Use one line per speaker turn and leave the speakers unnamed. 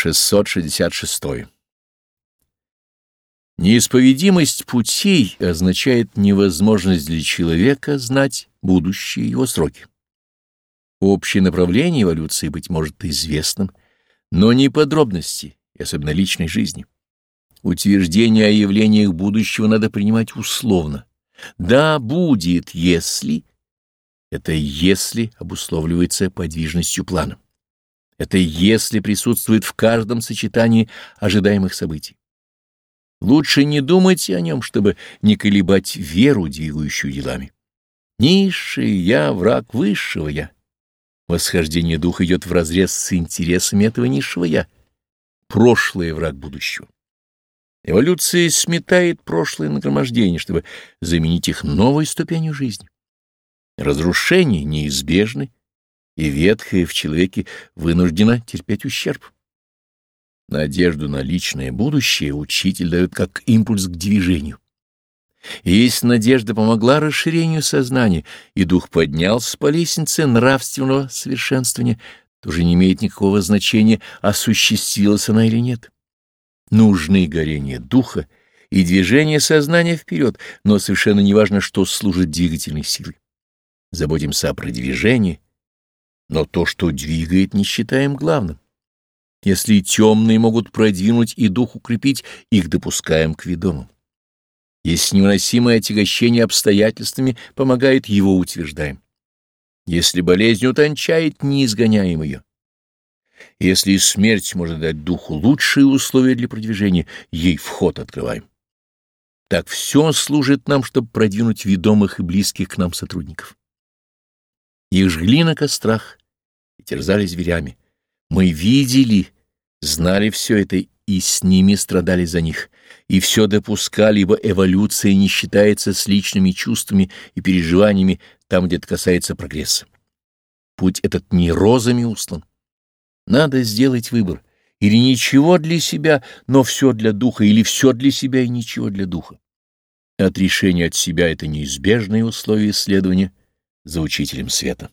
666. Неисповедимость путей означает невозможность для человека знать будущие его сроки. Общее направление эволюции, быть может, известным, но не подробности, особенно личной жизни. Утверждение о явлениях будущего надо принимать условно. Да, будет, если... Это «если» обусловливается подвижностью плана. Это «если» присутствует в каждом сочетании ожидаемых событий. Лучше не думать о нем, чтобы не колебать веру, двигающую делами. Низший я — враг высшего я. Восхождение духа идет вразрез с интересами этого низшего я. Прошлое — враг будущего. Эволюция сметает прошлое нагромождение, чтобы заменить их новой ступенью жизни. Разрушения неизбежны, и ветхое в человеке вынуждено терпеть ущерб. Надежду на личное будущее учитель дает как импульс к движению. И если надежда помогла расширению сознания, и дух поднялся по лестнице нравственного совершенствования, то уже не имеет никакого значения, осуществилась она или нет. Нужны горение духа и движение сознания вперед, но совершенно неважно, что служит двигательной силой. Заботимся о продвижении, но то, что двигает, не считаем главным. Если темные могут продвинуть и дух укрепить, их допускаем к ведомым. Если невыносимое отягощение обстоятельствами помогает, его утверждаем. Если болезнь утончает, не изгоняем ее. Если смерть может дать духу лучшие условия для продвижения, ей вход открываем. Так все служит нам, чтобы продвинуть ведомых и близких к нам сотрудников. Их жгли на кострах и терзали зверями. Мы видели, знали все это и с ними страдали за них, и все допускали, ибо эволюция не считается с личными чувствами и переживаниями там, где это касается прогресса. Путь этот не розами устлан. Надо сделать выбор. Или ничего для себя, но все для духа, или все для себя и ничего для духа. Отрешение от себя — это неизбежное условие исследования за учителем света.